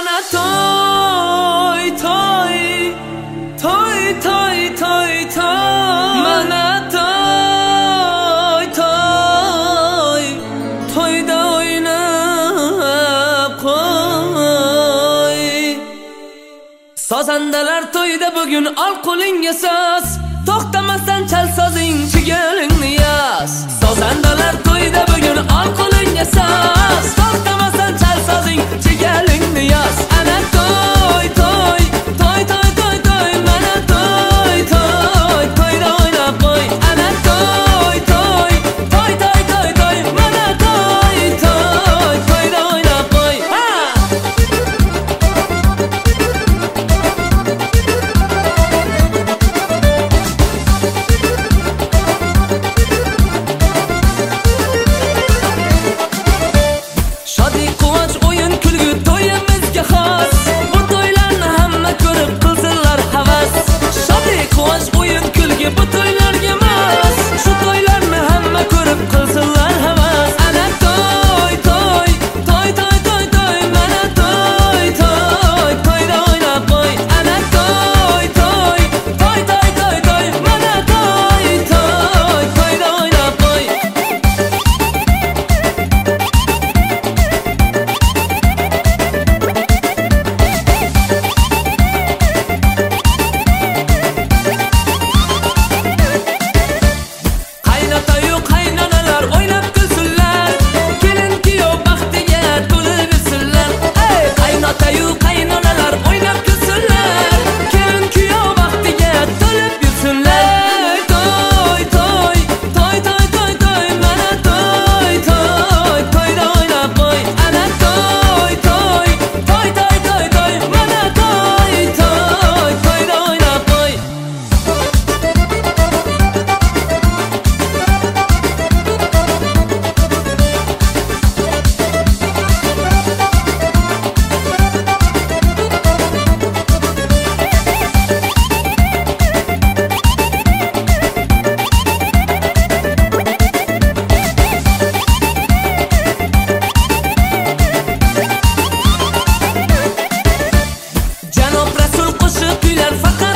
mana toy toy toy toy toy toy mana toy toy toyda o'ynab qo'y sozandalar to'yda bugun ol qo'lingga soz to'xtamasdan chal sozing chigalingni yas sozandalar You're Bilal Fakar.